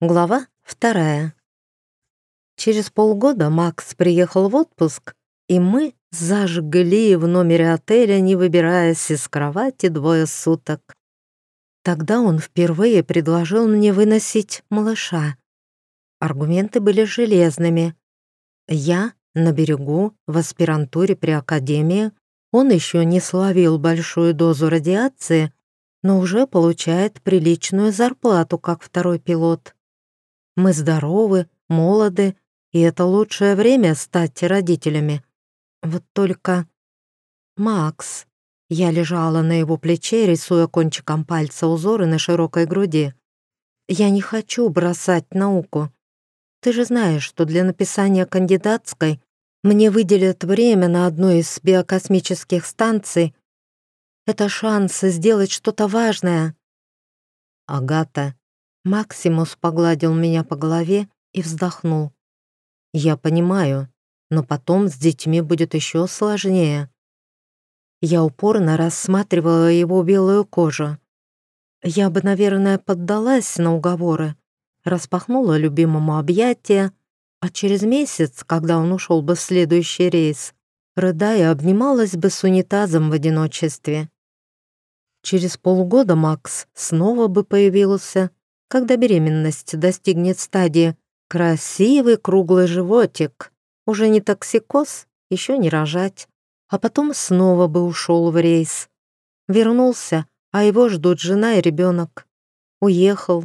Глава вторая. Через полгода Макс приехал в отпуск, и мы зажгли в номере отеля, не выбираясь из кровати двое суток. Тогда он впервые предложил мне выносить малыша. Аргументы были железными. Я на берегу, в аспирантуре при академии, он еще не словил большую дозу радиации, но уже получает приличную зарплату, как второй пилот. Мы здоровы, молоды, и это лучшее время стать родителями. Вот только... Макс. Я лежала на его плече, рисуя кончиком пальца узоры на широкой груди. Я не хочу бросать науку. Ты же знаешь, что для написания кандидатской мне выделят время на одной из биокосмических станций. Это шанс сделать что-то важное. Агата, Максимус погладил меня по голове и вздохнул. «Я понимаю, но потом с детьми будет еще сложнее». Я упорно рассматривала его белую кожу. Я бы, наверное, поддалась на уговоры, распахнула любимому объятия, а через месяц, когда он ушел бы в следующий рейс, рыдая, обнималась бы с унитазом в одиночестве. Через полгода Макс снова бы появился когда беременность достигнет стадии «красивый круглый животик», уже не токсикоз, еще не рожать, а потом снова бы ушел в рейс. Вернулся, а его ждут жена и ребенок. Уехал,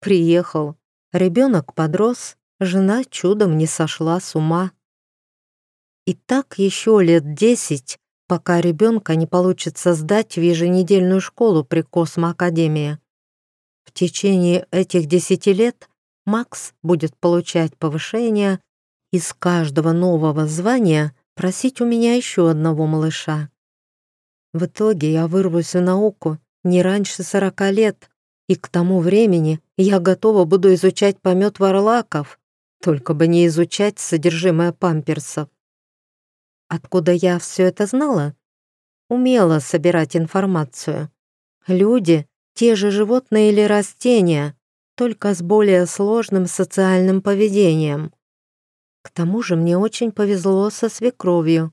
приехал, ребенок подрос, жена чудом не сошла с ума. И так еще лет десять, пока ребенка не получится сдать в еженедельную школу при Космоакадемии. В течение этих десяти лет Макс будет получать повышение и с каждого нового звания просить у меня еще одного малыша. В итоге я вырвусь в науку не раньше сорока лет, и к тому времени я готова буду изучать помет варлаков, только бы не изучать содержимое памперсов. Откуда я все это знала? Умела собирать информацию. Люди те же животные или растения, только с более сложным социальным поведением. К тому же мне очень повезло со свекровью.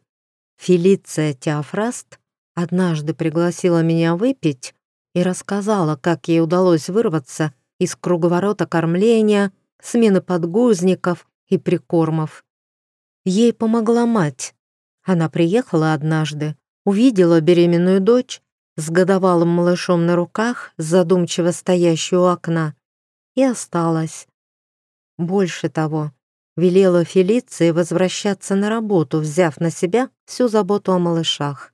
Фелиция Теофраст однажды пригласила меня выпить и рассказала, как ей удалось вырваться из круговорота кормления, смены подгузников и прикормов. Ей помогла мать. Она приехала однажды, увидела беременную дочь с годовалым малышом на руках, задумчиво стоящую у окна, и осталась. Больше того, велела Фелиции возвращаться на работу, взяв на себя всю заботу о малышах.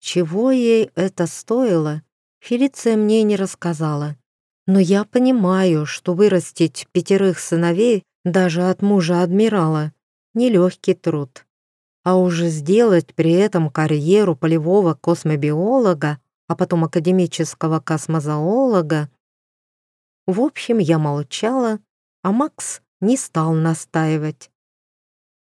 Чего ей это стоило, Фелиция мне не рассказала. Но я понимаю, что вырастить пятерых сыновей даже от мужа адмирала — нелегкий труд а уже сделать при этом карьеру полевого космобиолога, а потом академического космозоолога. В общем, я молчала, а Макс не стал настаивать.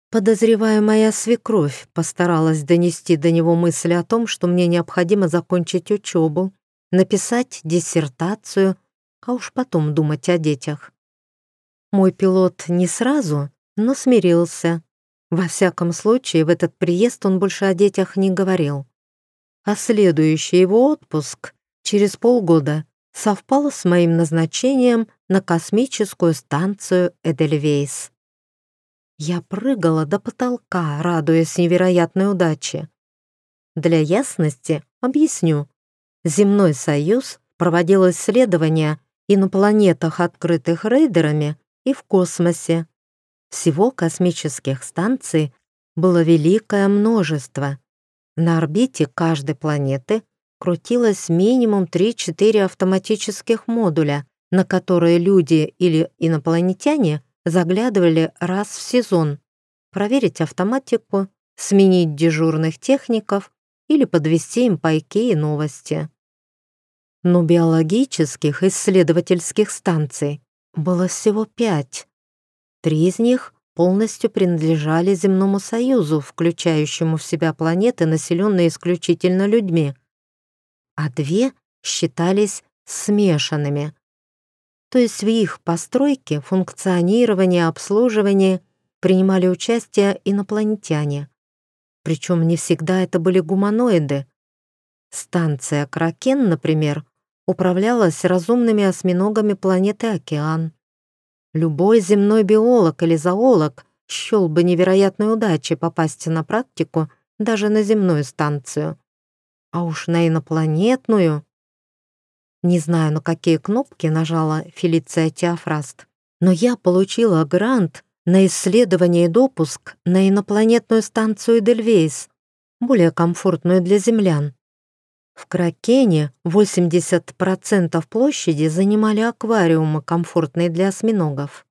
Подозревая моя свекровь постаралась донести до него мысли о том, что мне необходимо закончить учебу, написать диссертацию, а уж потом думать о детях. Мой пилот не сразу, но смирился во всяком случае, в этот приезд он больше о детях не говорил. А следующий его отпуск через полгода совпал с моим назначением на космическую станцию Эдельвейс. Я прыгала до потолка, радуясь невероятной удаче. Для ясности объясню. Земной союз проводил исследования и на планетах, открытых рейдерами, и в космосе. Всего космических станций было великое множество. На орбите каждой планеты крутилось минимум 3-4 автоматических модуля, на которые люди или инопланетяне заглядывали раз в сезон, проверить автоматику, сменить дежурных техников или подвести им пайки и новости. Но биологических исследовательских станций было всего пять, Три из них полностью принадлежали Земному Союзу, включающему в себя планеты, населенные исключительно людьми, а две считались смешанными. То есть в их постройке, функционировании, обслуживании принимали участие инопланетяне. Причем не всегда это были гуманоиды. Станция Кракен, например, управлялась разумными осьминогами планеты Океан. Любой земной биолог или зоолог счел бы невероятной удачей попасть на практику даже на земную станцию. А уж на инопланетную... Не знаю, на какие кнопки нажала Фелиция Теофраст, но я получила грант на исследование и допуск на инопланетную станцию Дельвейс, более комфортную для землян. В Кракене 80% площади занимали аквариумы, комфортные для осьминогов.